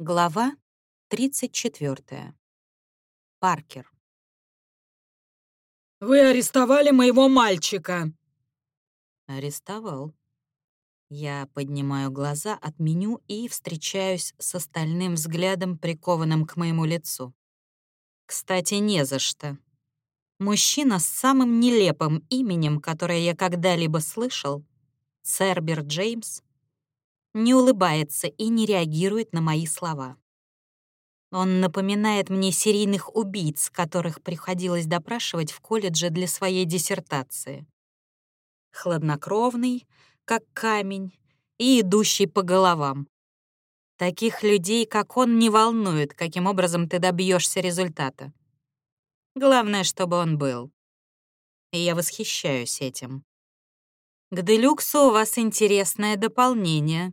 Глава 34. Паркер. «Вы арестовали моего мальчика!» Арестовал. Я поднимаю глаза от меню и встречаюсь с остальным взглядом, прикованным к моему лицу. Кстати, не за что. Мужчина с самым нелепым именем, которое я когда-либо слышал, Цербер Джеймс, не улыбается и не реагирует на мои слова. Он напоминает мне серийных убийц, которых приходилось допрашивать в колледже для своей диссертации. Хладнокровный, как камень, и идущий по головам. Таких людей, как он, не волнует, каким образом ты добьешься результата. Главное, чтобы он был. И я восхищаюсь этим. К делюксу у вас интересное дополнение.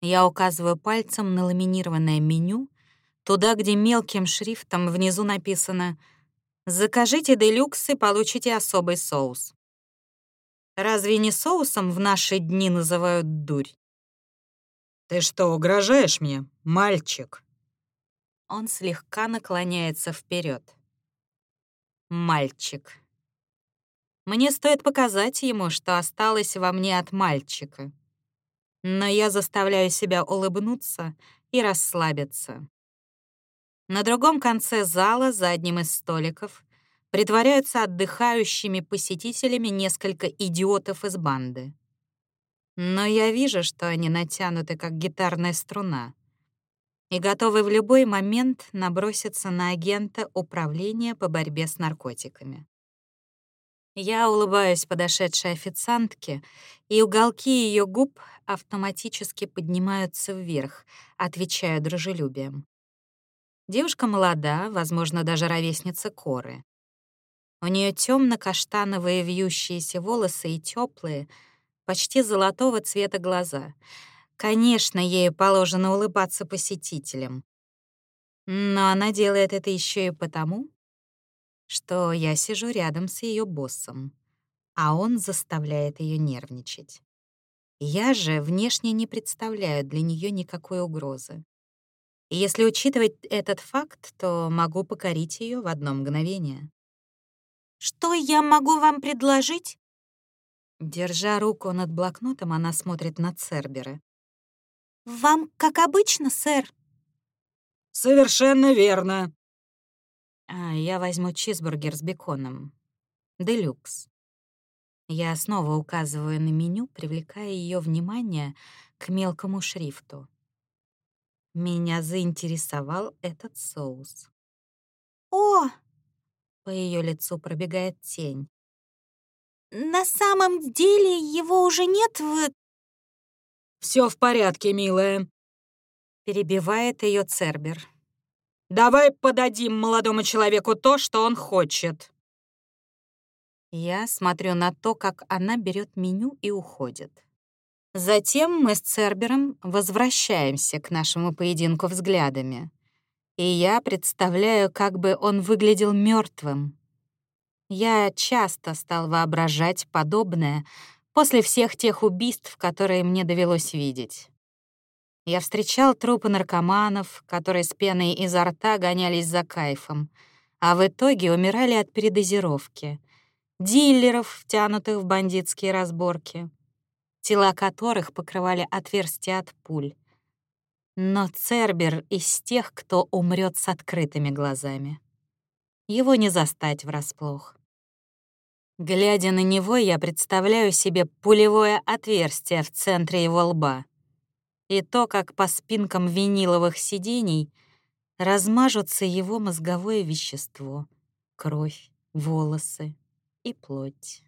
Я указываю пальцем на ламинированное меню, туда, где мелким шрифтом внизу написано «Закажите делюкс и получите особый соус». Разве не соусом в наши дни называют дурь? «Ты что, угрожаешь мне, мальчик?» Он слегка наклоняется вперед. Мальчик. Мне стоит показать ему, что осталось во мне от мальчика но я заставляю себя улыбнуться и расслабиться. На другом конце зала, за одним из столиков, притворяются отдыхающими посетителями несколько идиотов из банды. Но я вижу, что они натянуты, как гитарная струна, и готовы в любой момент наброситься на агента Управления по борьбе с наркотиками. Я улыбаюсь подошедшей официантке, и уголки ее губ автоматически поднимаются вверх, отвечая дружелюбием. Девушка молода, возможно, даже ровесница Коры. У нее темно-каштановые вьющиеся волосы и теплые, почти золотого цвета глаза. Конечно, ей положено улыбаться посетителям. Но она делает это еще и потому, что я сижу рядом с ее боссом, а он заставляет ее нервничать. Я же внешне не представляю для нее никакой угрозы. И если учитывать этот факт, то могу покорить ее в одно мгновение. «Что я могу вам предложить?» Держа руку над блокнотом, она смотрит на Цербера. «Вам как обычно, сэр?» «Совершенно верно», а, я возьму чизбургер с беконом. Делюкс. Я снова указываю на меню, привлекая ее внимание к мелкому шрифту. Меня заинтересовал этот соус. «О!» — по ее лицу пробегает тень. «На самом деле его уже нет в...» «Все в порядке, милая», — перебивает ее Цербер. Давай подадим молодому человеку то, что он хочет». Я смотрю на то, как она берет меню и уходит. Затем мы с Цербером возвращаемся к нашему поединку взглядами. И я представляю, как бы он выглядел мертвым. Я часто стал воображать подобное после всех тех убийств, которые мне довелось видеть. Я встречал трупы наркоманов, которые с пеной изо рта гонялись за кайфом, а в итоге умирали от передозировки. Диллеров, втянутых в бандитские разборки, тела которых покрывали отверстия от пуль. Но Цербер из тех, кто умрет с открытыми глазами. Его не застать врасплох. Глядя на него, я представляю себе пулевое отверстие в центре его лба и то, как по спинкам виниловых сидений размажутся его мозговое вещество, кровь, волосы и плоть.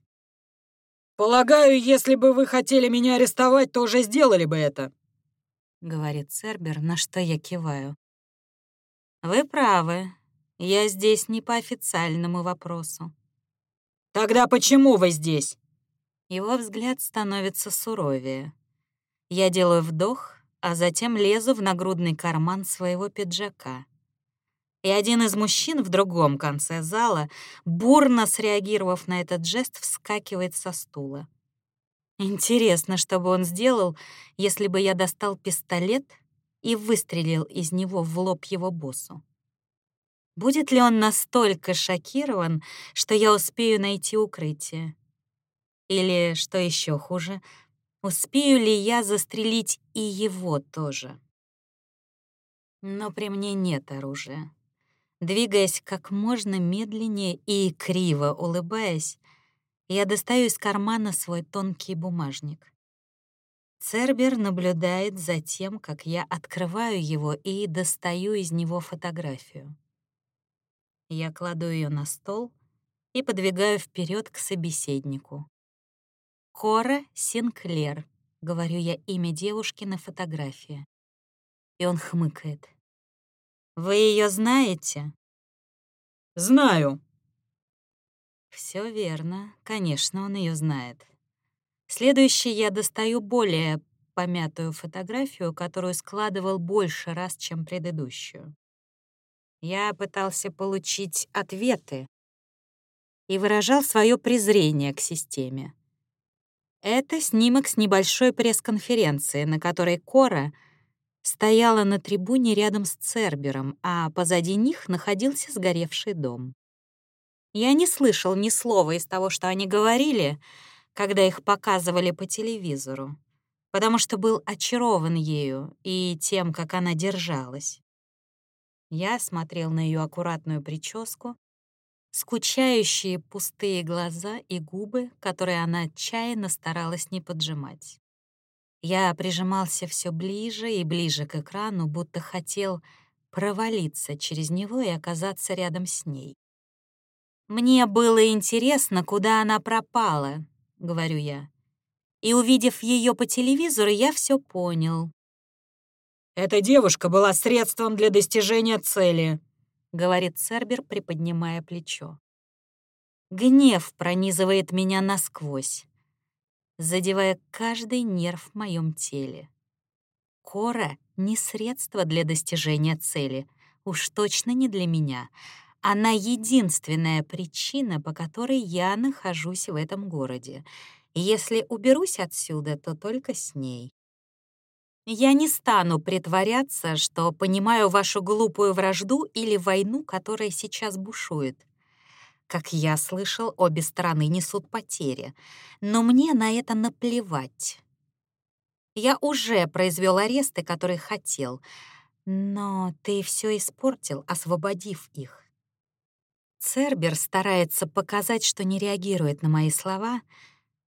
«Полагаю, если бы вы хотели меня арестовать, то уже сделали бы это», — говорит Цербер, на что я киваю. «Вы правы. Я здесь не по официальному вопросу». «Тогда почему вы здесь?» Его взгляд становится суровее. Я делаю вдох, а затем лезу в нагрудный карман своего пиджака. И один из мужчин в другом конце зала, бурно среагировав на этот жест, вскакивает со стула. Интересно, что бы он сделал, если бы я достал пистолет и выстрелил из него в лоб его боссу. Будет ли он настолько шокирован, что я успею найти укрытие? Или, что еще хуже, успею ли я застрелить и его тоже? Но при мне нет оружия. Двигаясь как можно медленнее и криво улыбаясь, я достаю из кармана свой тонкий бумажник. Цербер наблюдает за тем, как я открываю его и достаю из него фотографию. Я кладу ее на стол и подвигаю вперед к собеседнику. Кора Синклер, говорю я имя девушки на фотографии. И он хмыкает. Вы ее знаете? Знаю. Все верно. Конечно, он ее знает. Следующий я достаю более помятую фотографию, которую складывал больше раз, чем предыдущую. Я пытался получить ответы и выражал свое презрение к системе. Это снимок с небольшой пресс-конференции, на которой Кора стояла на трибуне рядом с Цербером, а позади них находился сгоревший дом. Я не слышал ни слова из того, что они говорили, когда их показывали по телевизору, потому что был очарован ею и тем, как она держалась. Я смотрел на ее аккуратную прическу, скучающие пустые глаза и губы, которые она отчаянно старалась не поджимать. Я прижимался все ближе и ближе к экрану, будто хотел провалиться через него и оказаться рядом с ней. «Мне было интересно, куда она пропала», — говорю я. И, увидев ее по телевизору, я все понял. «Эта девушка была средством для достижения цели», — говорит Цербер, приподнимая плечо. Гнев пронизывает меня насквозь, задевая каждый нерв в моем теле. Кора — не средство для достижения цели, уж точно не для меня. Она единственная причина, по которой я нахожусь в этом городе. Если уберусь отсюда, то только с ней. Я не стану притворяться, что понимаю вашу глупую вражду или войну, которая сейчас бушует. Как я слышал, обе стороны несут потери, но мне на это наплевать. Я уже произвел аресты, которые хотел, но ты все испортил, освободив их. Цербер старается показать, что не реагирует на мои слова,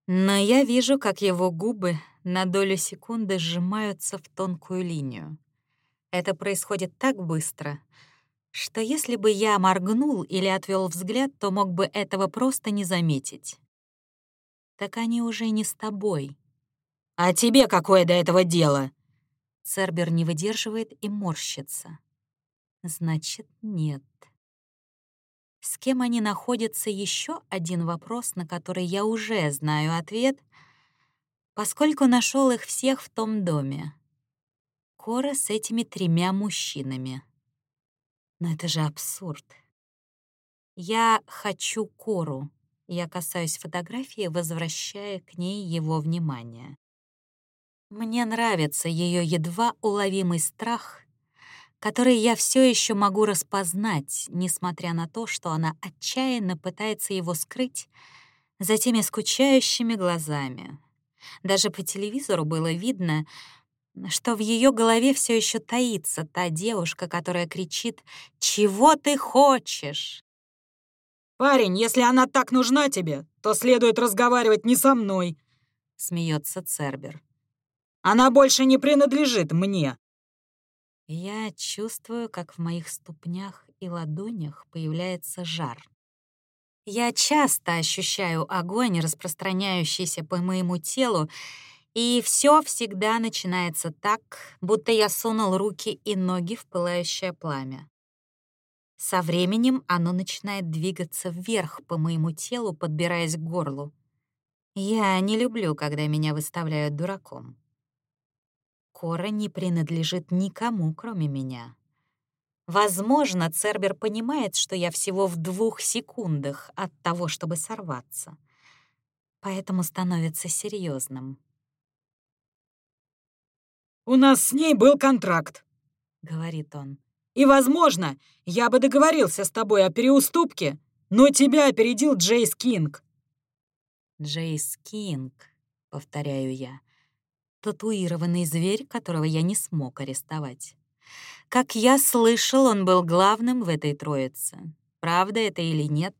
но я вижу, как его губы на долю секунды сжимаются в тонкую линию. Это происходит так быстро, что если бы я моргнул или отвел взгляд, то мог бы этого просто не заметить. Так они уже не с тобой. А тебе какое до этого дело? Цербер не выдерживает и морщится. Значит, нет. С кем они находятся, еще один вопрос, на который я уже знаю ответ, поскольку нашел их всех в том доме. Кора с этими тремя мужчинами. Но это же абсурд. Я хочу Кору. Я касаюсь фотографии, возвращая к ней его внимание. Мне нравится ее едва уловимый страх который я все еще могу распознать, несмотря на то, что она отчаянно пытается его скрыть за теми скучающими глазами. Даже по телевизору было видно, что в ее голове все еще таится та девушка, которая кричит «Чего ты хочешь?». «Парень, если она так нужна тебе, то следует разговаривать не со мной», — смеется Цербер. «Она больше не принадлежит мне». Я чувствую, как в моих ступнях и ладонях появляется жар. Я часто ощущаю огонь, распространяющийся по моему телу, и все всегда начинается так, будто я сунул руки и ноги в пылающее пламя. Со временем оно начинает двигаться вверх по моему телу, подбираясь к горлу. Я не люблю, когда меня выставляют дураком. Кора не принадлежит никому, кроме меня. Возможно, Цербер понимает, что я всего в двух секундах от того, чтобы сорваться. Поэтому становится серьезным. «У нас с ней был контракт», говорит он. «И, возможно, я бы договорился с тобой о переуступке, но тебя опередил Джейс Кинг». Джейс Кинг, повторяю я. Татуированный зверь, которого я не смог арестовать. Как я слышал, он был главным в этой троице. Правда это или нет,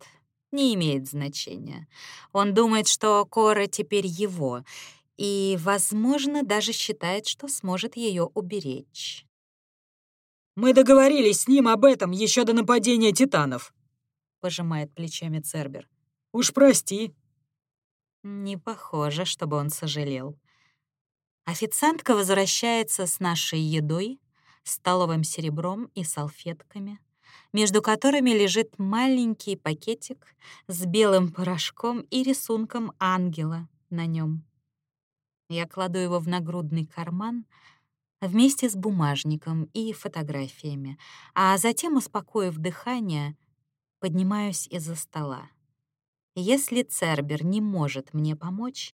не имеет значения. Он думает, что Кора теперь его, и, возможно, даже считает, что сможет ее уберечь. «Мы договорились с ним об этом еще до нападения титанов», — пожимает плечами Цербер. «Уж прости». Не похоже, чтобы он сожалел. Официантка возвращается с нашей едой, столовым серебром и салфетками, между которыми лежит маленький пакетик с белым порошком и рисунком ангела на нем. Я кладу его в нагрудный карман вместе с бумажником и фотографиями, а затем, успокоив дыхание, поднимаюсь из-за стола. Если Цербер не может мне помочь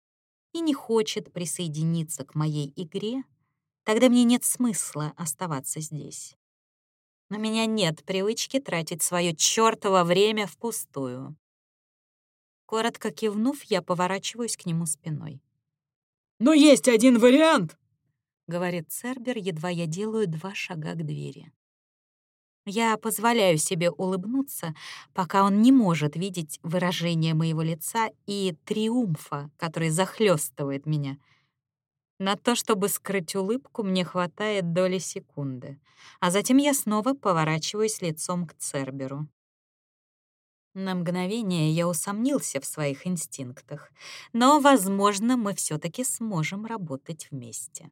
и не хочет присоединиться к моей игре, тогда мне нет смысла оставаться здесь. У меня нет привычки тратить свое чёртово время впустую. Коротко кивнув, я поворачиваюсь к нему спиной. «Но есть один вариант!» — говорит Цербер, едва я делаю два шага к двери. Я позволяю себе улыбнуться, пока он не может видеть выражение моего лица и триумфа, который захлестывает меня. На то, чтобы скрыть улыбку, мне хватает доли секунды, а затем я снова поворачиваюсь лицом к Церберу. На мгновение я усомнился в своих инстинктах, но, возможно, мы все таки сможем работать вместе.